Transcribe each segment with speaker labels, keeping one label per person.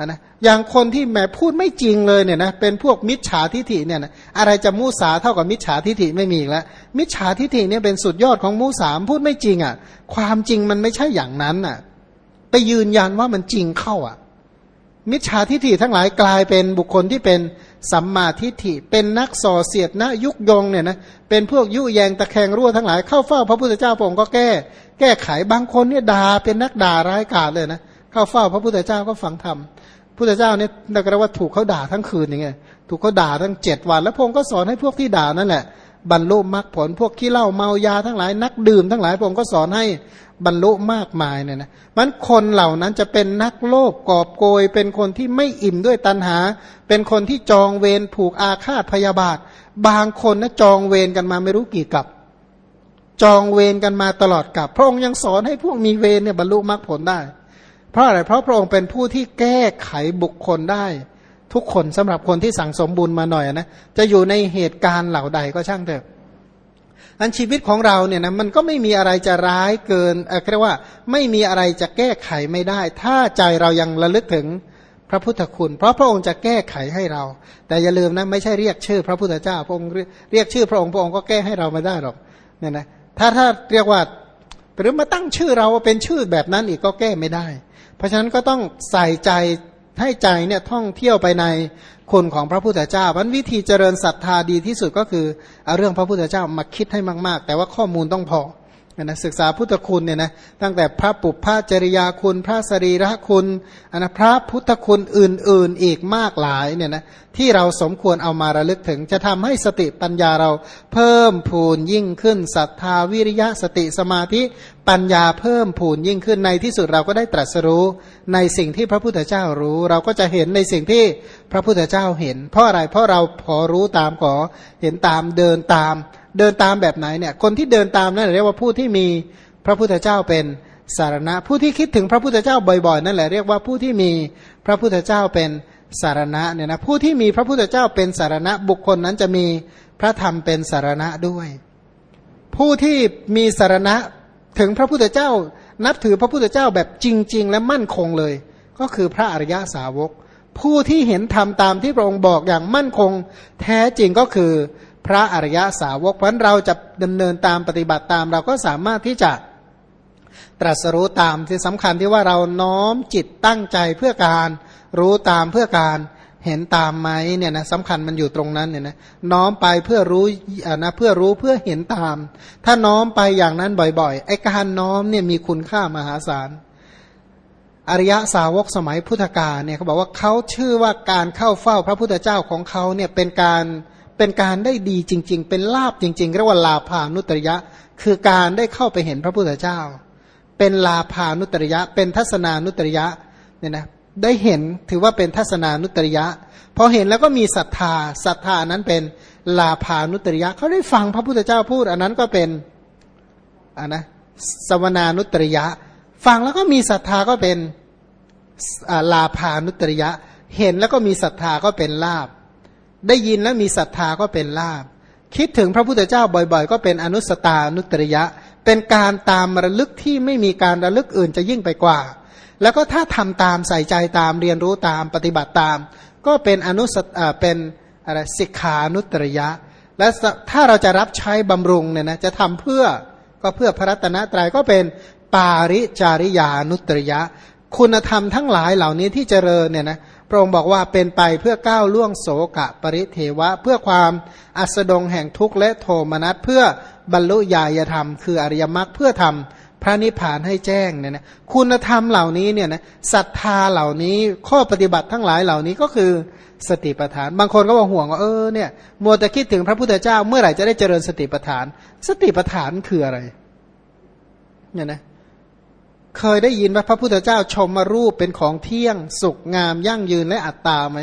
Speaker 1: อะนะอย่างคนที่แหมพูดไม่จริงเลยเนี่ยนะเป็นพวกมิจฉาทิฐิเนี่ยนะอะไรจะมูสาเท่ากับมิจฉาทิฐิไม่มีอีกแล้วมิจฉาทิฐิเนี่ยเป็นสุดยอดของมูสามพูดไม่จริงอะ ความจริงมันไม่ใช่อย่างนั้นอะ ไปยืนยันว่ามันจริงเข้าอะ มิจฉาทิฐิทั้งหลายกลายเป็นบุคคลที่เป็นสัมมาทิฏฐิเป็นนักส่อเสียดนะยุกยงเนี่ยนะเป็นพวกยุแยงตะแคงรั่วทั้งหลายเข้าเฝ้าพระพุทธเจ้าพระองค์ก็แก้ แก้ไขบางคนเนี่ยด่าเป็นนักด่าร้ายกาจเลยนะเข้าเฝ้าพระพุทธเจ้าก็ฟังธรรม พุทธเจ้าเนี่ยเราก็เรียกว่าถูกเขาด่าทั้งคืนอย่างเงี้ยถูกเขาด่าทั้งเจ็ดวันแล้วพงค์ก็สอนให้พวกที่ด่านั่นแหละบรรลุมรรคผลพวกขี้เหล้าเมายาทั้งหลายนักดื่มทั้งหลายพงค์ก็สอนให้บรรลุมากมายเนี่ยนะมันคนเหล่านั้นจะเป็นนักโลภกอบโกย เป็นคนที่ไม่อิ่มด้วยตัณหา เป็นคนที่จองเวรผูกอาฆาตพยาบาท บางคนนะจองเวรกันมาไม่รู้กี่กับ จองเวรกันมาตลอดกับ พระองค์ยังสอนให้พวกมีเวรเนี่ยบรรลุมรรคผลได้ เพราะอะไรเพราะพระองค์เป็นผู้ที่แก้ไขบุคคลได้ ทุกคนสำหรับคนที่สั่งสมบุญมาหน่อยนะจะอยู่ในเหตุการณ์เหล่าใดก็ช่างเถอะอันชีวิตของเราเนี่ยนะมันก็ไม่มีอะไรจะร้ายเกินเรียกว่าไม่มีอะไรจะแก้ไขไม่ได้ ถ้าใจเรายังระลึกถึงพระพุทธคุณ เพราะพระองค์จะแก้ไขให้เรา แต่อย่าลืมนะไม่ใช่เรียกชื่อ พระพุทธเจ้าพระองค์เรียกชื่อพระองค์พระองค์ก็แก้ให้เราไม่ได้หรอกเนี่ยนะถ้าถ้าเรียกว่า หรือมาตั้งชื่อเราว่าเป็นชื่อแบบนั้นอีกก็แก้ไม่ได้ เพราะฉะนั้นก็ต้องใส่ใจให้ใจเนี่ยท่องเที่ยวไปในคุณของพระพุทธเจ้าวันวิธีเจริญศรัทธาดีที่สุดก็คือเอาเรื่องพระพุทธเจ้ามาคิดให้มาก ๆ แต่ว่าข้อมูลต้องพอ นะศึกษาพุทธคุณเนี่ยนะตั้งแต่พระปุพพจริยาคุณ พระสรีระคุณอนะพระพุทธคุณอื่นๆอีกมากหลายเนี่ยนะที่เราสมควรเอามาระลึกถึง จะทำให้สติปัญญาเราเพิ่มพูนยิ่งขึ้นศรัทธาวิริยะสติสมาธิปัญญาเพิ่มพูนยิ่งขึ้นในที่สุดเราก็ได้ตรัสรู้ในสิ่งที่พระพุทธเจ้ารู้ เราก็จะเห็นในสิ่งที่พระพุทธเจ้าเห็น เพราะอะไรเพราะเราพอรู้ตามขอเห็นตามเดินตาม เดินตามแบบไหนเนี่ยคนที่เดินตามนั่นเรียกว่าผู้ที่มีพระพุทธเจ้าเป็นสารณะ ผู้ที่คิดถึงพระพุทธเจ้าบ่อยๆ นั่นแหละเรียกว่าผู้ที่มีพระพุทธเจ้าเป็นสารณะเนี่ยนะผู้ที่มีพระพุทธเจ้าเป็นสารณะ บุคคลนั้นจะมีพระธรรมเป็นสารณะด้วย ผู้ที่มีสารณะถึงพระพุทธเจ้า นับถือพระพุทธเจ้าแบบจริง ๆ และมั่นคงเลย ก็คือพระอริยสาวก ผู้ที่เห็นธรรมตามที่พระองค์บอกอย่างมั่นคง แท้จริงก็คือ ระอริยสาวกเพราะเราจะดำเนินตามปฏิบัติตาม เราก็สามารถที่จะตรัสรู้ตามที่สำคัญที่ว่าเราน้อมจิตตั้งใจเพื่อการรู้ตามเพื่อการเห็นตามไหมเนี่ยนะสำคัญมันอยู่ตรงนั้นเนี่ยนะน้อมไปเพื่อรู้นะเพื่อรู้เพื่อเห็นตาม ถ้าน้อมไปอย่างนั้นบ่อยๆไอ้การน้อมเนี่ยมีคุณค่ามหาศาลอริยสาวกสมัยพุทธกาลเนี่ยเขาบอกว่าเขาชื่อว่าการเข้าเฝ้าพระพุทธเจ้าของเขาเนี่ยเป็นการเเป็นการได้ดีจริง ๆ เป็นลาบจริงๆเรียกว่าลาภานุตริยะ คือการได้เข้าไปเห็นพระพุทธเจ้า เป็นลาภานุตริยะ เป็นทัศนานุตริยะเนี่ยนะได้เห็นถือว่าเป็นทัศนานุตริยะพอเห็นแล้วก็มีศรัทธาศรัทธานั้นเป็นลาภานุตริยะเขาได้ฟังพระพุทธเจ้าพูด อันนั้นก็เป็นอ่านะสวนานุตริยะ ฟังแล้วก็มีศรัทธาก็เป็นลาภานุตริยะ เห็นแล้วก็มีศรัทธาก็เป็นลาบ ได้ยินแล้วมีศรัทธาก็เป็นลาบคิดถึงพระพุทธเจ้าบ่อยๆ ก็เป็นอนุสตานุตริยะ เป็นการตามระลึกที่ไม่มีการระลึกอื่นจะยิ่งไปกว่า แล้วก็ถ้าทำตามใส่ใจตามเรียนรู้ตามปฏิบัติตาม ก็เป็นอนุสตเป็นอะไรสิกขานุตริยะ และถ้าเราจะรับใช้บำรุงเนี่ยนะจะทำเพื่อก็เพื่อพระรัตนตรัยก็เป็นปาริจาริยานุตริยะ คุณธรรมทั้งหลายเหล่านี้ที่เจริญเนี่ยนะ พระองค์บอกว่าเป็นไปเพื่อก้าวล่วงโสกะปริเทวะ เพื่อความอัสดงแห่งทุกข์และโทมนัสเพื่อบรรลุญาณธรรม คืออริยมรรคเพื่อทำพระนิพพานให้แจ้งเนี่ยนะคุณธรรมเหล่านี้เนี่ยนะศรัทธาเหล่านี้ข้อปฏิบัติทั้งหลายเหล่านี้ก็คือสติปัฏฐาน บางคนก็บอกห่วงว่าเออเนี่ยมัวแต่คิดถึงพระพุทธเจ้าเมื่อไหร่จะได้เจริญสติปัฏฐาน สติปัฏฐานคืออะไรเนี่ยนะ เคยได้ยินว่าพระพุทธเจ้าชมมารูปเป็นของเที่ยง สุขงามยั่งยืนและอัตตาไหม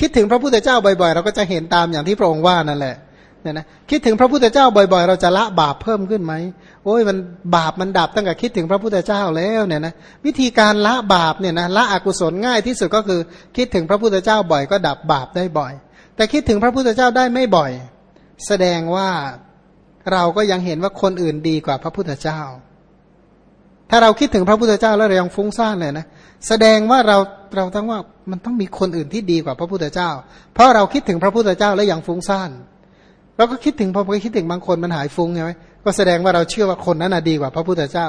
Speaker 1: คิดถึงพระพุทธเจ้าบ่อยๆ เราก็จะเห็นตามอย่างที่พระองค์ว่านั่นแหละเนี่ยนะคิดถึงพระพุทธเจ้าบ่อยๆ เราจะละบาปเพิ่มขึ้นไหมโอ้ยมันบาปมันดับตั้งแต่คิดถึงพระพุทธเจ้าแล้วเนี่ยนะวิธีการละบาปเนี่ยนะละอกุศลง่ายที่สุดก็คือ คิดถึงพระพุทธเจ้าบ่อยก็ดับบาปได้บ่อย แต่คิดถึงพระพุทธเจ้าได้ไม่บ่อย แสดงว่าเราก็ยังเห็นว่าคนอื่นดีกว่าพระพุทธเจ้า ถ้าเราคิดถึงพระพุทธเจ้าแล้วเรายังฟุ้งซ่านเลยนะแสดงว่าเราเราต้องว่ามันต้องมีคนอื่นที่ดีกว่าพระพุทธเจ้า เพราะเราคิดถึงพระพุทธเจ้าแล้วยังฟุ้งซ่านเราก็คิดถึงพอไปคิดถึงบางคนมันหายฟุ้งใช่ไหมก็แสดงว่าเราเชื่อว่าคนนั้นดีกว่าพระพุทธเจ้า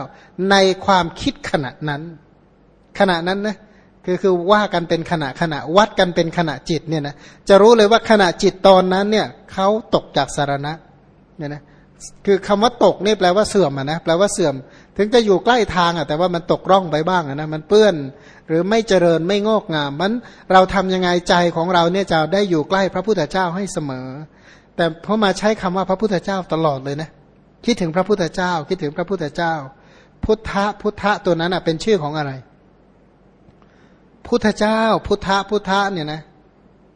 Speaker 1: ในความคิดขณะนั้น ขณะนั้นนะคือคือว่ากันเป็นขณะขณะวัดกันเป็นขณะจิตเนี่ยนะจะรู้เลยว่าขณะจิตตอนนั้นเนี่ยเขาตกจากสารณะเนี่ยนะคือคำว่าตกนี่แปลว่าเสื่อมอะนะแปลว่าเสื่อม ถึงจะอยู่ใกล้ทางอะแต่ว่ามันตกร่องไปบ้างนะมันเปื้อนหรือไม่เจริญไม่งอกงามมันเราทำยังไงใจของเราเนี่ยจะได้อยู่ใกล้พระพุทธเจ้าให้เสมอ แต่พอมาใช้คำว่าพระพุทธเจ้าตลอดเลยนะคิดถึงพระพุทธเจ้า คิดถึงพระพุทธเจ้า พุทธะพุทธะตัวนั้นอะเป็นชื่อของอะไร พุทธเจ้า พุทธะพุทธะเนี่ยนะ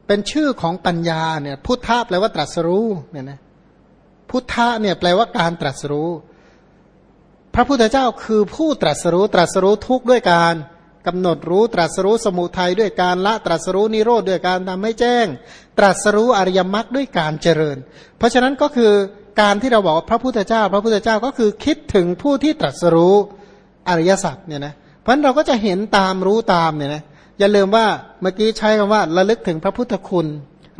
Speaker 1: เป็นชื่อของปัญญาเนี่ยพุทธะแปลว่าตรัสรู้เนี่ยนะพุทธะเนี่ยแปลว่าการตรัสรู้ พระพุทธเจ้าคือผู้ตรัสรู้ตรัสรู้ทุกข์ด้วยการกำหนดรู้ตรัสรู้สมุทัยด้วยการละตรัสรู้นิโรธด้วยการทำให้แจ้ง ตรัสรู้อริยมรรคด้วยการเจริญ เพราะฉะนั้นก็คือการที่เราบอกว่าพระพุทธเจ้า พระพุทธเจ้าก็คือคิดถึงผู้ที่ตรัสรู้อริยสัจเนี่ยนะเพราะฉะนั้นเราก็จะเห็นตามรู้ตามเนี่ยนะอย่าลืมว่าเมื่อกี้ใช้คำว่าระลึกถึงพระพุทธคุณ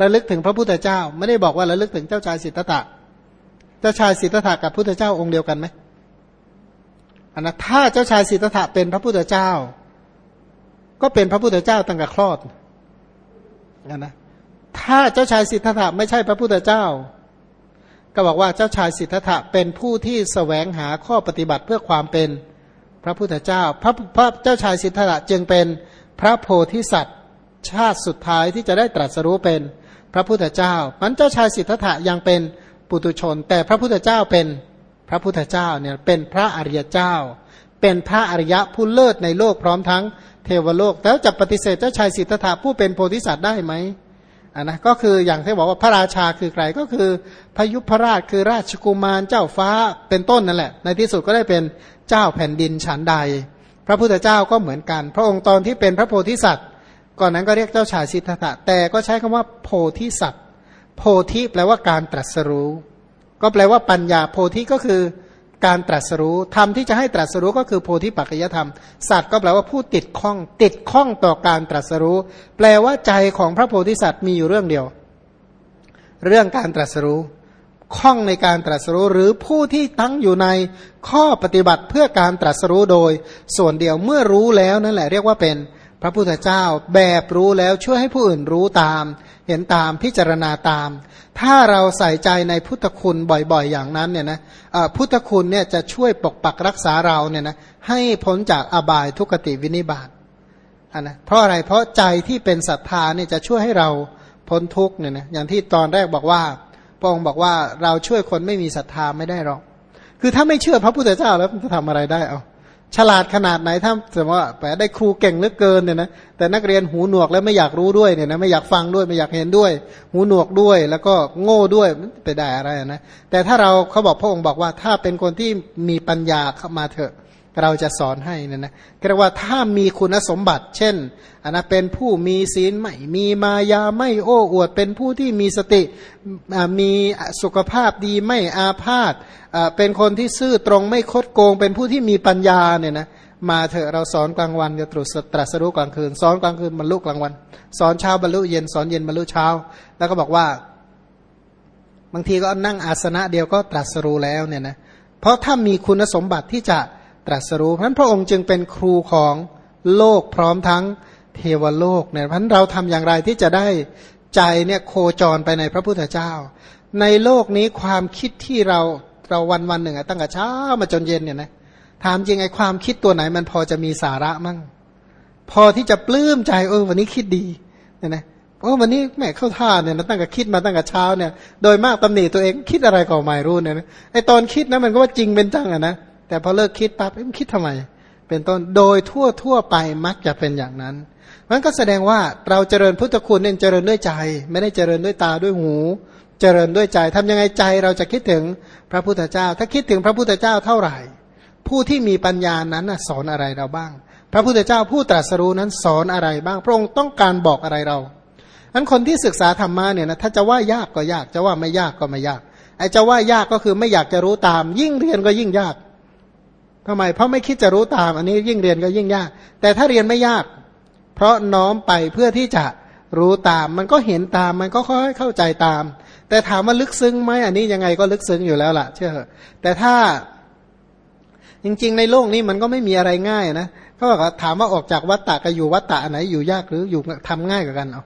Speaker 1: ระลึกถึงพระพุทธเจ้า ไม่ได้บอกว่าระลึกถึงเจ้าชายสิทธัตถะเจ้าชายสิทธัตถะกับพุทธเจ้าองค์เดียวกันไหม นนะถ้าเจ้าชายสิทธัตถะเป็นพระพุทธเจ้า ก็เป็นพระพุทธเจ้าตั้งแต่คลอดอันนะถ้าเจ้าชายสิทธัตถะไม่ใช่พระพุทธเจ้า ก็บอกว่าเจ้าชายสิทธัตถะเป็นผู้ที่แสวงหาข้อปฏิบัติเพื่อความเป็นพระพุทธเจ้า พระพระเจ้าชายสิทธัตถะจึงเป็นพระโพธิสัตว์ ชาติสุดท้ายที่จะได้ตรัสรู้เป็นพระพุทธเจ้ามันเจ้าชายสิทธัตถะยังเป็นปุตุชน แต่พระพุทธเจ้าเป็น พระพุทธเจ้าเนี่ยเป็นพระอริยเจ้า เป็นพระอริยะผู้เลิศในโลกพร้อมทั้งเทวโลก แล้วจะปฏิเสธเจ้าชายสิทธัตถะผู้เป็นโพธิสัตว์ได้ไหมอ่านะก็คืออย่างที่บอกว่าพระราชาคือใครก็คือพยุพรราชคือราชกุมารเจ้าฟ้าเป็นต้นนั่นแหละ ในที่สุดก็ได้เป็นเจ้าแผ่นดินฉันใด พระพุทธเจ้าก็เหมือนกัน พระองค์ตอนที่เป็นพระโพธิสัตว์ ก่อนนั้นก็เรียกเจ้าชายสิทธัตถะแต่ก็ใช้คำว่าโพธิสัตว์ โพธิแปลว่าการตรัสรู้ ก็แปลว่าปัญญาโพธิก็คือการตรัสรู้ธรรมที่จะให้ตรัสรู้ก็คือโพธิปัจจยธรรม สัตว์ก็แปลว่าผู้ติดข้อง ติดข้องต่อการตรัสรู้ แปลว่าใจของพระโพธิสัตว์มีอยู่เรื่องเดียว เรื่องการตรัสรู้ข้องในการตรัสรู้หรือผู้ที่ตั้งอยู่ในข้อปฏิบัติเพื่อการตรัสรู้โดย ส่วนเดียวเมื่อรู้แล้วนั่นแหละเรียกว่าเป็น พระพุทธเจ้าแบบรู้แล้วช่วยให้ผู้อื่นรู้ตาม เห็นตามพิจารณาตาม ถ้าเราใส่ใจในพุทธคุณบ่อยๆ อย่างนั้นเนี่ยนะพุทธคุณเนี่ยจะช่วยปกปักรักษาเราเนี่ยนะให้พ้นจากอบายทุกติวินิบาตอันนะเพราะอะไรเพราะใจที่เป็นศรัทธาเนี่ยจะช่วยให้เราพ้นทุกเนี่ยนะอย่างที่ตอนแรกบอกว่าพระองค์บอกว่าเราช่วยคนไม่มีศรัทธาไม่ได้หรอก คือถ้าไม่เชื่อพระพุทธเจ้าแล้วจะทำอะไรได้เอา ฉลาดขนาดไหนถ้าสมมติว่าแปได้ครูเก่งเหลือเกินเนี่ยนะแต่นักเรียนหูหนวกแล้วไม่อยากรู้ด้วยเนี่ยนะไม่อยากฟังด้วยไม่อยากเห็นด้วย หูหนวกด้วย แล้วก็โง่ด้วยไปได้อะไรนะแต่ถ้าเราเขาบอกพระองค์บอกว่าถ้าเป็นคนที่มีปัญญาเข้ามาเถอะ เราจะสอนให้นะนะเรียกว่าถ้ามีคุณสมบัติ เช่นอันนะเป็นผู้มีศีลไม่มีมายาไม่โอ้อวด เป็นผู้ที่มีสติมีสุขภาพดีไม่อาพาธเป็นคนที่ซื่อตรงไม่คดโกง เป็นผู้ที่มีปัญญาเนี่ยนะมาเถอะเราสอนกลางวันจะตรุษตรัสรู้กลางคืน สอนกลางคืนบรรลุกลางวัน สอนเช้าบรรลุเย็นสอนเย็นบรรลุเช้า แล้วก็บอกว่า บางทีก็นั่งอาสนะเดียวก็ตรัสรู้แล้วเนี่ยนะเพราะถ้ามีคุณสมบัติที่จะ ตรัสรู้เพราะพระองค์จึงเป็นครูของโลกพร้อมทั้งเทวโลกเนี่ยเพราะเราทำอย่างไรที่จะได้ใจเนี่ยโคจรไปในพระพุทธเจ้า ในโลกนี้ความคิดที่เราเราวันวันหนึ่งตั้งแต่เช้ามาจนเย็นเนี่ยนะถามจริงไอ้ความคิดตัวไหนมันพอจะมีสาระมั่งพอที่จะปลื้มใจเออวันนี้คิดดีเนี่ยนะโอ้วันนี้แม่เข้าท่าเนี่ยนะตั้งแต่คิดมาตั้งแต่เช้าเนี่ย โดยมากตำหนิตัวเองคิดอะไรก็ไม่รู้เนี่ยนะไอตอนคิดนะมันก็ว่าจริงเป็นจังอะนะ แต่พอเลิกคิดปั๊บมันคิดทำไม เป็นต้นโดยทั่วทั่วไปมักจะเป็นอย่างนั้นมันก็แสดงว่าเราเจริญพุทธคุณเนี่ยเจริญด้วยใจ ไม่ได้เจริญด้วยตาด้วยหู เจริญด้วยใจทำยังไงใจเราจะคิดถึงพระพุทธเจ้า ถ้าคิดถึงพระพุทธเจ้าเท่าไหร่ ผู้ที่มีปัญญานั้นสอนอะไรเราบ้าง พระพุทธเจ้าผู้ตรัสรู้นั้นสอนอะไรบ้าง พระองค์ต้องการบอกอะไรเราอันคนที่ศึกษาธรรมะเนี่ยนะถ้าจะว่ายากก็ยากจะว่าไม่ยากก็ไม่ยากไอ้จะว่ายากก็คือไม่อยากจะรู้ตาม ยิ่งเรียนก็ยิ่งยาก ทำไม เพราะไม่คิดจะรู้ตาม อันนี้ยิ่งเรียนก็ยิ่งยาก แต่ถ้าเรียนไม่ยาก เพราะน้อมไปเพื่อที่จะรู้ตาม มันก็เห็นตาม มันก็ค่อยเข้าใจตาม แต่ถามว่าลึกซึ้งไหมอันนี้ยังไงก็ลึกซึ้งอยู่แล้วล่ะ เชื่อ แต่ถ้าจริง ๆ ในโลกนี้มันก็ไม่มีอะไรง่ายนะเขาบอกถามว่าออกจากวัฏฏะกับอยู่วัฏฏะไหนอยู่ยากหรืออยู่ทำง่ายกว่ากันเอา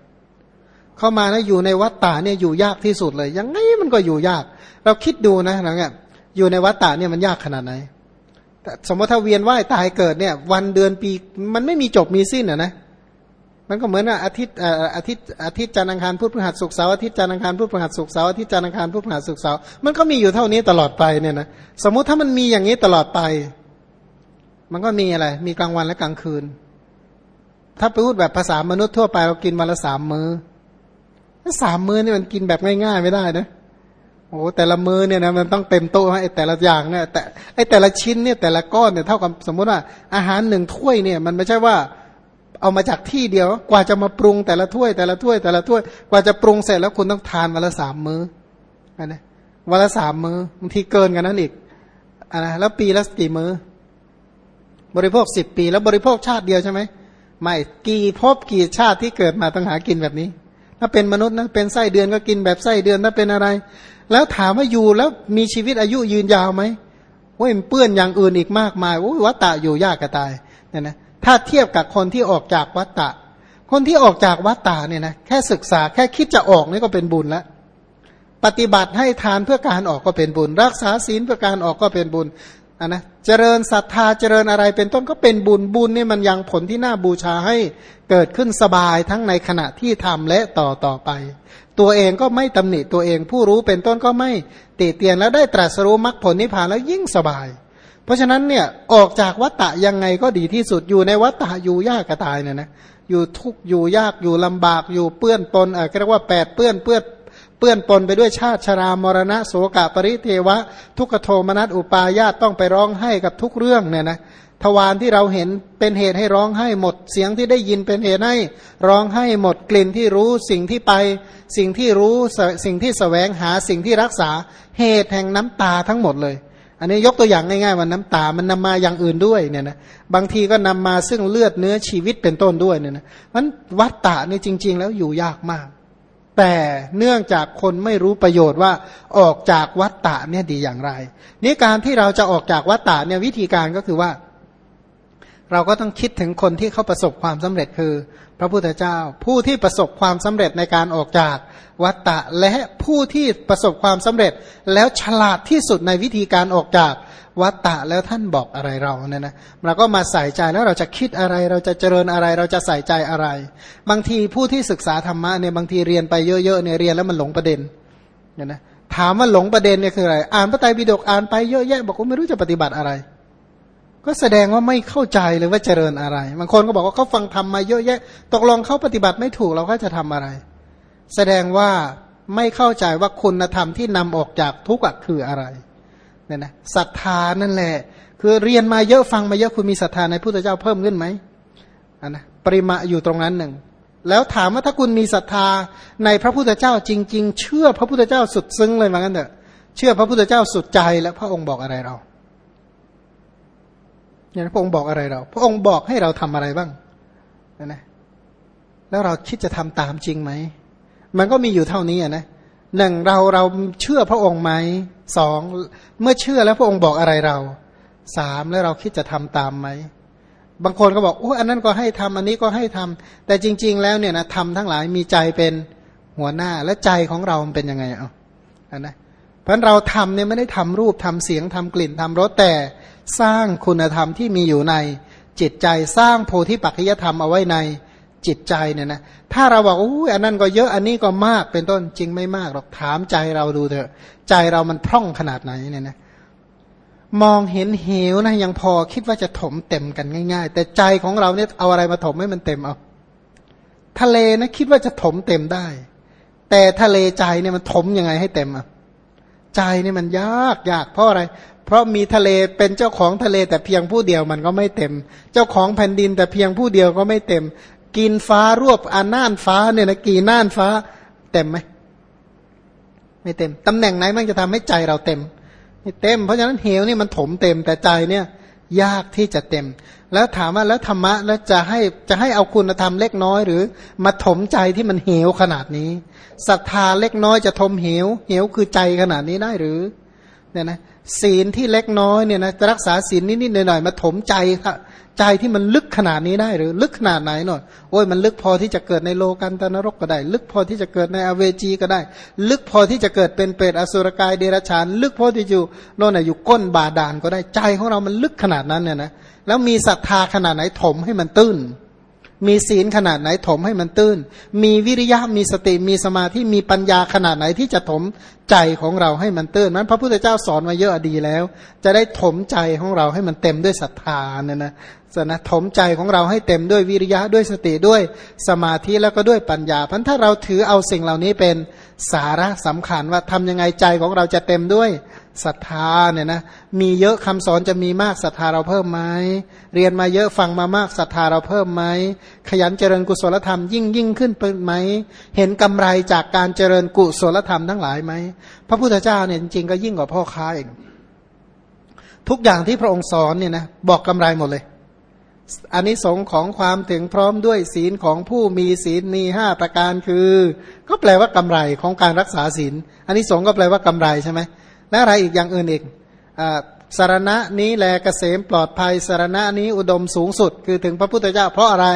Speaker 1: เข้ามานะอยู่ในวัฏฏะเนี่ยอยู่ยากที่สุดเลย ยังไงมันก็อยู่ยาก เราคิดดูนะนะเนี่ยอยู่ในวัฏฏะเนี่ยมันยากขนาดไหน สมมติถ้าเวียนว่ายตายเกิดเนี่ย วันเดือนปีมันไม่มีจบมีสิ้นอะนะมันก็เหมือนอาทิตย์อาทิตย์อาทิตย์จันทร์อังคารพุธพฤหัสศุกร์เสาร์อาทิตย์จันทร์อังคารพุธพฤหัสศุกร์เสาร์อาทิตย์จันทร์อังคารพุธพฤหัสศุกร์เสาร์มันก็มีอยู่เท่านี้ตลอดไปเนี่ยนะสมมุติถ้ามันมีอย่างนี้ตลอดไป มันก็มีอะไร มีกลางวันและกลางคืน ถ้าไปพูดแบบภาษามนุษย์ทั่วไปเรากินวันละสามมือ้อสามมื้อนี่มันกินแบบง่ายๆไม่ได้นะ โอ้แต่ละมือเนี่ยนะมันต้องเต็มโต๊ะไอ้แต่ละอย่างเนี่ยแต่ไอ้แต่ละชิ้นเนี่ยแต่ละก้อนเนี่ยเท่ากับสมมติว่าอาหารหนึ่งถ้วยเนี่ยมันไม่ใช่ว่าเอามาจากที่เดียว กว่าจะมาปรุงแต่ละถ้วย แต่ละถ้วย แต่ละถ้วยกว่าจะปรุงเสร็จแล้วคุณต้องทานวันละสามมือ้อนะวันละสามมือ้อบางทีเกินกันนั้นอีกอ่นะแล้วปีละกี่มือ้อบริโภคสิบปี แล้วบริโภคชาติเดียวใช่ไหมไม่กี่พบกี่ชาติที่เกิดมาต้องหากินแบบนี้ ถ้าเป็นมนุษย์นะเป็นไส้เดือนก็กินแบบไส้เดือนถ้าเป็นอะไร แล้วถามว่าอยู่แล้วมีชีวิตอายุยืนยาวไหมโอ้ยเปื้อนอย่างอื่นอีกมากมายโอ้ยวัตตะอยู่ยากกระตายเนี่ยนะถ้าเทียบกับคนที่ออกจากวัตตะ คนที่ออกจากวัตตะเนี่ยนะแค่ศึกษาแค่คิดจะออกนี่ก็เป็นบุญแล้วปฏิบัติให้ทานเพื่อการออกก็เป็นบุญ รักษาศีลเพื่อการออกก็เป็นบุญ นนะเจริญศรัทธาเจริญอะไรเป็นต้นก็เป็นบุญบุญนี่มันยังผลที่น่าบูชาให้เกิดขึ้นสบายทั้งในขณะที่ทำและต่อต่อไป ตัวเองก็ไม่ตำหนิตัวเองผู้รู้เป็นต้นก็ไม่ติเตียนแล้วได้ตรัสรู้มรรคผลนิพพานแล้วยิ่งสบาย เพราะฉะนั้นเนี่ยออกจากวัฏฏะยังไงก็ดีที่สุดอยู่ในวัฏฏะอยู่ยากกระตายเนี่ยนะอยู่ทุกอยู่ยากอยู่ลำบากอยู่เปื้อนปนเออเรียกว่าแปดเปื้อนเปื้อน เปื้อนปนไปด้วยชาติชรามรณะโสกะปริเทวะ ทุกโทมนัสอุปาญาตต้องไปร้องให้กับทุกเรื่องเนี่ยนะทวารที่เราเห็นเป็นเหตุให้ร้องให้หมด เสียงที่ได้ยินเป็นเหตุให้ร้องให้หมดกลิ่นที่รู้สิ่งที่ไป สิ่งที่รู้สิ่งที่สแสวงหาสิ่งที่รักษาเหตุแห่งน้ำตาทั้งหมดเลย อันนี้ยกตัวอย่างง่ายๆว่าน้ำตามันนำมาอย่างอื่นด้วยเนี่ยนะบางทีก็นำมาซึ่งเลือดเนื้อชีวิตเป็นต้นด้วยเนี่ยนะมันวัตตะนี่จริง ๆ แล้วอยู่ยากมาก แต่เนื่องจากคนไม่รู้ประโยชน์ว่าออกจากวัตตะเนี่ยดีอย่างไรนี่การที่เราจะออกจากวัตตะเนี่ยวิธีการก็คือว่า เราก็ต้องคิดถึงคนที่เขาประสบความสำเร็จคือ พระพุทธเจ้า ผู้ที่ประสบความสำเร็จในการออกจากวัตตะและผู้ที่ประสบความสำเร็จ แล้วฉลาดที่สุดในวิธีการออกจาก วัตตะแล้วท่านบอกอะไรเราเนี่ยนะเราก็มาใส่ใจแล้วเราจะคิดอะไร เราจะเจริญอะไร เราจะใส่ใจอะไร บางทีผู้ที่ศึกษาธรรมะเนี่ยบางทีเรียนไปเยอะๆเนี่ยเรียนแล้วมันหลงประเด็นเนี่ยนะถามว่าหลงประเด็นเนี่ยคืออะไร อ่านพระไตรปิฎกอ่านไปเยอะแยะบอกว่าไม่รู้จะปฏิบัติอะไร ก็แสดงว่าไม่เข้าใจเลยว่าเจริญอะไรบางคนก็บอกว่าเขาฟังทำมาเยอะแยะ ตกลงเขาปฏิบัติไม่ถูกเราก็จะทำอะไร แสดงว่าไม่เข้าใจว่าคุณธรรมที่นำออกจากทุกข์คืออะไร เนี่ยนะศรัทธานั่นแหละ คือเรียนมาเยอะฟังมาเยอะคุณมีศรัทธาในพุทธเจ้าเพิ่มขึ้นไหมอันนะปริมาอยู่ตรงนั้นหนึ่งแล้วถามว่าถ้าคุณมีศรัทธาในพระพุทธเจ้าจริง ๆ เชื่อพระพุทธเจ้าสุดซึ้งเลยมางั้นเถอะเชื่อพระพุทธเจ้าสุดใจแล้วพระองค์บอกอะไรเราเนี่ยพระองค์บอกอะไรเรา พระองค์บอกให้เราทำอะไรบ้างนะแล้วเราคิดจะทำตามจริงไหมมันก็มีอยู่เท่านี้นะ หนึ่งเราเราเชื่อพระองค์ไหมสองเมื่อเชื่อแล้วพระองค์บอกอะไรเราสามแล้วเราคิดจะทำตามไหมบางคนก็บอกโอ้อันนั้นก็ให้ทำอันนี้ก็ให้ทำแต่จริง ๆ แล้วเนี่ยนะทำทั้งหลายมีใจเป็นหัวหน้าและใจของเรามันเป็นยังไงเอาอันนะเพราะเราทำเนี่ยไม่ได้ทำรูปทำเสียงทำกลิ่นทำรสแต่สร้างคุณธรรมที่มีอยู่ในจิตใจสร้างโพธิปัจจยธรรมเอาไว้ใน จิตใจเนี่ยนะถ้าเราบอกอู้อันนั้นก็เยอะอันนี้ก็มากเป็นต้นจริงไม่มากหรอกถามใจเราดูเถอะ ใจเรามันพร่องขนาดไหนเนี่ยนะมองเห็นเหวนะยังพอคิดว่าจะถมเต็มกันง่าย ๆ แต่ใจของเราเนี่ยเอาอะไรมาถมให้มันเต็มเอา ทะเลนะคิดว่าจะถมเต็มได้ แต่ทะเลใจเนี่ยมันถมยังไงให้เต็มอะใจเนี่ยมันยากยากเพราะอะไร เพราะมีทะเลเป็นเจ้าของทะเลแต่เพียงผู้เดียวมันก็ไม่เต็ม เจ้าของแผ่นดินแต่เพียงผู้เดียวก็ไม่เต็ม กินฟ้ารวบอาน่านฟ้าเนี่ยนะกี่น่านฟ้า เต็มไหมไม่เต็มตำแหน่งไหนมันจะทำให้ใจเราเต็มไม่เต็ม เพราะฉะนั้นเหวนี่มันถมเต็มแต่ใจเนี่ยยากที่จะเต็ม แล้วถามว่าแล้วธรรมะแล้วจะให้จะให้เอาคุณธรรมเล็กน้อย หรือมาถมใจที่มันเหวขนาดนี้ศรัทธาเล็กน้อยจะทมเหว เหวคือใจขนาดนี้ได้หรือเนี่ยนะศีลที่เล็กน้อยเนี่ยนะจะรักษาศีลนิดๆหน่อยๆมาถมใจค่ะ ใจที่มันลึกขนาดนี้ได้หรือลึกขนาดไหนหน่อยโอ้ยมันลึกพอที่จะเกิดในโลกันตนรกก็ได้ ลึกพอที่จะเกิดในอเวจีก็ได้ ลึกพอที่จะเกิดเป็นเปรตอสุรกายเดรัจฉาน ลึกพอที่อยู่โน่นน่ะอยู่ก้นบาดาลก็ได้ใจของเรามันลึกขนาดนั้นเนี่ยนะแล้วมีศรัทธาขนาดไหนถมให้มันตื้น มีศีลขนาดไหนถมให้มันตื้น มีวิริยะมีสติมีสมาธิมีปัญญาขนาดไหนที่จะถมใจของเราให้มันตื้นนั้นพระพุทธเจ้าสอนมาเยอะดีแล้ว จะได้ถมใจของเราให้มันเต็มด้วยศรัทธาเนี่ยนะ สนะถมใจของเราให้เต็มด้วยวิริยะด้วยสติด้วยสมาธิแล้วก็ด้วยปัญญาเพราะถ้าเราถือเอาสิ่งเหล่านี้เป็นสาระสำคัญว่าทำยังไงใจของเราจะเต็มด้วยศรัทธาเนี่ยนะมีเยอะคำสอนจะมีมากศรัทธาเราเพิ่มไหมเรียนมาเยอะฟังมามากศรัทธาเราเพิ่มไหมขยันเจริญกุศลธรรมยิ่งยิ่งขึ้นเป็นไหมเห็นกำไรจากการเจริญกุศลธรรมทั้งหลายไหมพระพุทธเจ้าเนี่ยจริงๆก็ยิ่งกว่าพ่อค้าเองทุกอย่างที่พระองค์สอนเนี่ยนะบอกกำไรหมดเลย อันนี้สงของความถึงพร้อมด้วยศีลของผู้มีศีลมีห้าประการคือ ก็แปลว่ากำไรของการรักษาศีลอันนี้สงก็แปลว่ากำไรใช่ไหมและอะไรอีกอย่างอื่นอีก สารณะนี้แลกเกษมปลอดภัยสารณะนี้อุดมสูงสุด คือถึงพระพุทธเจ้าเพราะอะไร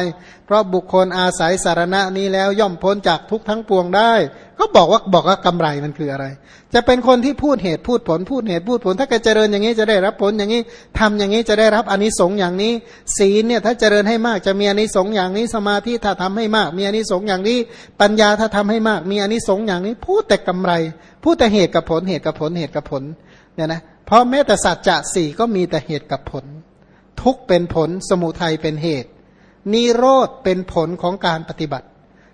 Speaker 1: เพราะบุคคลอาศัยสารณะนี้แล้วย่อมพ้นจากทุกทั้งปวงได้ ก็บอกว่าบอกว่ากำไรมันคืออะไร จะเป็นคนที่พูดเหตุพูดผลพูดเหตุพูดผล ถ้าแกเจริญอย่างนี้จะได้รับผลอย่างนี้ทำอย่างนี้จะได้รับอนนิสงส์อย่างนี้ ศีลเนี่ยถ้าเจริญให้มากจะมีอนนิสงส์อย่างนี้สมาธิถ้าทำให้มาก มีอนนิสงส์อย่างนี้ ปัญญาถ้าทำให้มาก มีอนนิสงส์อย่างนี้ พูดแต่กำไร พูดแต่เหตุกับผลเหตุกับผลเหตุกับผลเนี่ยนะ เพราะแม้แต่สัจจะสี่ก็มีแต่เหตุกับผล ทุกเป็นผลสมุทัยเป็นเหตุ นิโรธเป็นผลของการปฏิบัติ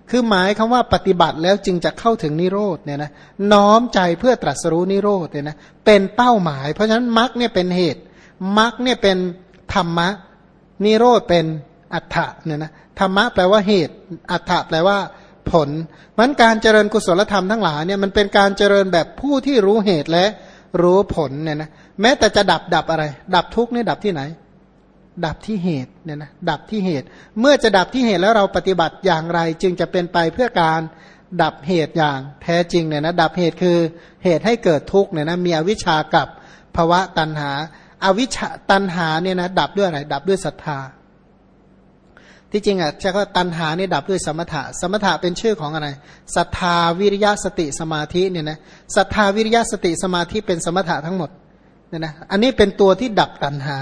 Speaker 1: คือหมายคำว่าปฏิบัติแล้วจึงจะเข้าถึงนิโรธเนี่ยนะน้อมใจเพื่อตรัสรู้นิโรธเนี่ยนะเป็นเป้าหมาย เพราะฉะนั้นมรรคเนี่ยเป็นเหตุมรรคเนี่ยเป็นธรรมะนิโรธเป็นอัฏฐะเนี่ยนะธรรมะแปลว่าเหตุ อัฏฐะแปลว่าผลมันการเจริญกุศลธรรมทั้งหลายเนี่ยมันเป็นการเจริญแบบผู้ที่รู้เหตุและ รู้ผลเนี่ยนะแม้แต่จะดับดับอะไร ดับทุกข์นี่ดับที่ไหน ดับที่เหตุเนี่ยนะดับที่เหตุ เมื่อจะดับที่เหตุแล้วเราปฏิบัติอย่างไร จึงจะเป็นไปเพื่อการดับเหตุอย่างแท้จริงเนี่ยนะดับเหตุคือเหตุให้เกิดทุกข์เนี่ยนะมีอวิชากับภวะตันหาอาวิชาตันหาเนี่ยนะดับด้วยอะไรดับด้วยศรัทธา ที่จริงอะใช่ก็ตันหานี่ดับด้วยสมถะ สมถะเป็นชื่อของอะไรศรัทธาวิริยะสติสมาธิเนี่ยนะศรัทธาวิริยะสติสมาธิเป็นสมถะทั้งหมดเนี่ยนะอันนี้เป็นตัวที่ดับตันหา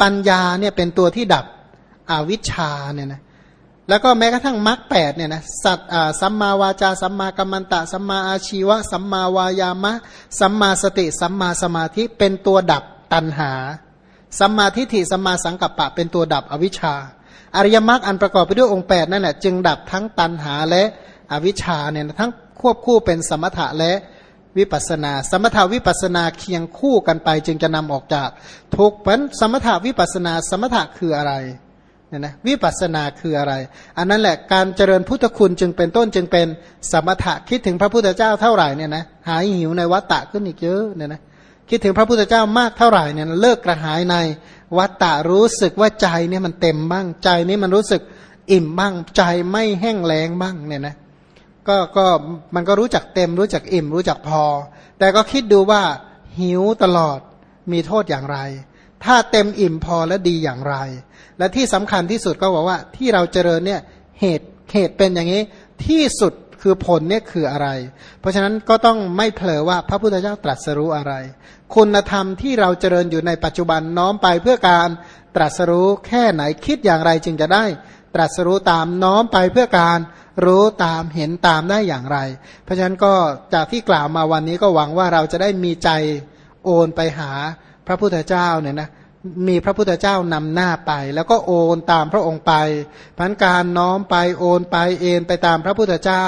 Speaker 1: ปัญญาเนี่ยเป็นตัวที่ดับอวิชชาเนี่ยนะแล้วก็แม้กระทั่งมรรคแปดเนี่ยนะสัตสัมมาวาจาสัมมากัมมันตะ สัมมาอาชีวะ สัมมาวายามะ สัมมาสติ สัมมาสมาธิเป็นตัวดับตันหา สัมมาทิฏฐิสัมมาสังกัปปะ เป็นตัวดับอวิชชา อริยมรรคอันประกอบไปด้วยองค์ 8 นั่นแหละจึงดับทั้งตันหาและอวิชชาเนี่ยทั้งควบคู่เป็นสมถะและวิปัสนา สมถาวิปัสนาเคียงคู่กันไป จึงจะนำออกจากทุกเพราะสมถาวิปัสนาสมถะคืออะไรเนี่ยนะวิปัสนาคืออะไร อันนั้นแหละการเจริญพุทธคุณจึงเป็นต้นจึงเป็นสมถะคิดถึงพระพุทธเจ้าเท่าไหร่เนี่ยนะหายหิวในวัฏฏะขึ้นอีกเยอะเนี่ยนะคิดถึงพระพุทธเจ้ามากเท่าไหร่เนี่ยเลิกกระหายใน วัตตะรู้สึกว่าใจเนี่ยมันเต็มบ้าง ใจนี้มันรู้สึกอิ่มบ้าง ใจไม่แห้งแล้งบ้างเนี่ยนะก็ก็มันก็รู้จักเต็มรู้จักอิ่มรู้จักพอ แต่ก็คิดดูว่าหิวตลอดมีโทษอย่างไร ถ้าเต็มอิ่มพอและดีอย่างไร และที่สำคัญที่สุดก็บอกว่าที่เราเจริญเนี่ยเหตุเหตุเป็นอย่างนี้ที่สุด คือผลเนี่ยคืออะไร เพราะฉะนั้นก็ต้องไม่เผลอว่าพระพุทธเจ้าตรัสรู้อะไร คุณธรรมที่เราเจริญอยู่ในปัจจุบันน้อมไปเพื่อการตรัสรู้แค่ไหนคิดอย่างไรจึงจะได้ ตรัสรู้ตามน้อมไปเพื่อการรู้ตามเห็นตามได้อย่างไร เพราะฉะนั้นก็จากที่กล่าวมาวันนี้ก็หวังว่าเราจะได้มีใจโอนไปหาพระพุทธเจ้าเนี่ยนะ มีพระพุทธเจ้านำหน้าไป แล้วก็โอนตามพระองค์ไปพันการน้อมไปโอนไปเอ็นไปตามพระพุทธเจ้า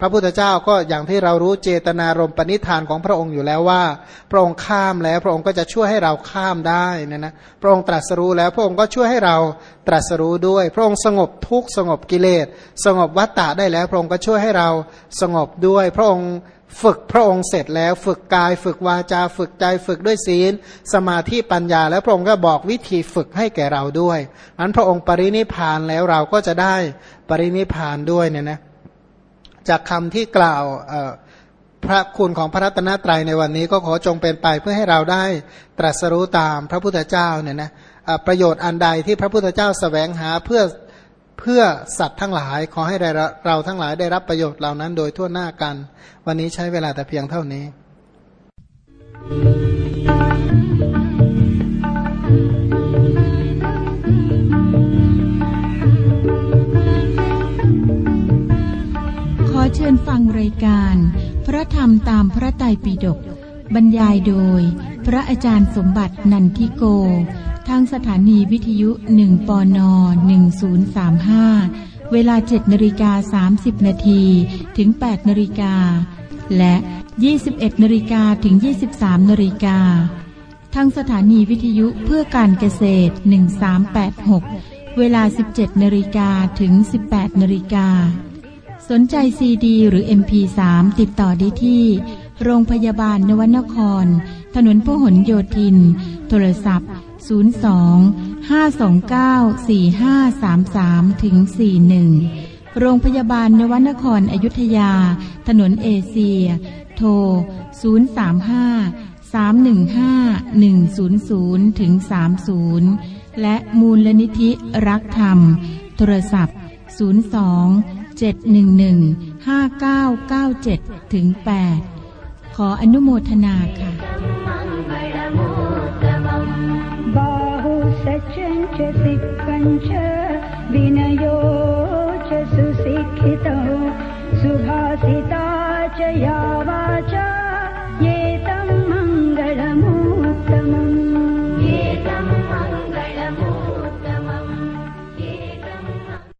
Speaker 1: พระพุทธเจ้าก็อย่างที่เรารู้เจตนารมณ์ปณิธานของพระองค์อยู่แล้วว่า พระองค์ข้ามแล้ว พระองค์ก็จะช่วยให้เราข้ามได้นะนะพระองค์ตรัสรู้แล้วพระองค์ก็ช่วยให้เราตรัสรู้ด้วย พระองค์สงบทุกสงบกิเลส สงบวัตตะได้แล้ว พระองค์ก็ช่วยให้เราสงบด้วย พระองค์ ฝึกพระองค์เสร็จแล้วฝึกกาย ฝึกวาจา ฝึกใจ ฝึกด้วยศีล สมาธิปัญญา แล้วพระองค์ก็บอกวิธีฝึกให้แก่เราด้วยนั้นพระองค์ปรินิพานแล้วเราก็จะได้ปรินิพานด้วยเนี่ยนะจากคำที่กล่าวพระคุณของพระรัตนตรัยในวันนี้ก็ขอจงเป็นไปเพื่อให้เราได้ตรัสรู้ตามพระพุทธเจ้าเนี่ยนะประโยชน์อันใดที่พระพุทธเจ้าสแสวงหาเพื่อ เพื่อสัตว์ทั้งหลายขอให้เราทั้งหลายได้รับประโยชน์เหล่านั้นโดยทั่วหน้ากัน วันนี้ใช้เวลาแต่เพียงเท่านี้
Speaker 2: ขอเชิญฟังรายการ พระธรรมตามพระไตรปิฎกบรรยายโดย พระอาจารย์สมบัตินันทิโก ทางสถานีวิทยุ 1 ปน 1035 เวลา 7นาฬิกา30 นาทีถึง 8นาฬิกา และ 21นาฬิกาถึง 23นาฬิกา ทางสถานีวิทยุเพื่อการเกษตร 1386 เวลา 17นาฬิกาถึง 18นาฬิกา สนใจซีดีหรือ MP3 ติดต่อได้ที่ โรงพยาบาลนวนคร ถนนพหลโยธิน โทรศัพท์ 02 529 4533ถึง41 โรงพยาบาลนวนครอยุธยา ถนนเอเชีย โทร 035 315 100ถึง30 และมูลนิธิรักธรรม โทรศัพท์ 02 711 5997ถึง8ขออนุโมทนาค่ะ
Speaker 3: सिक्कञ्च विनयो च सुशिक्षितौ सुभाषिता च या वाचा।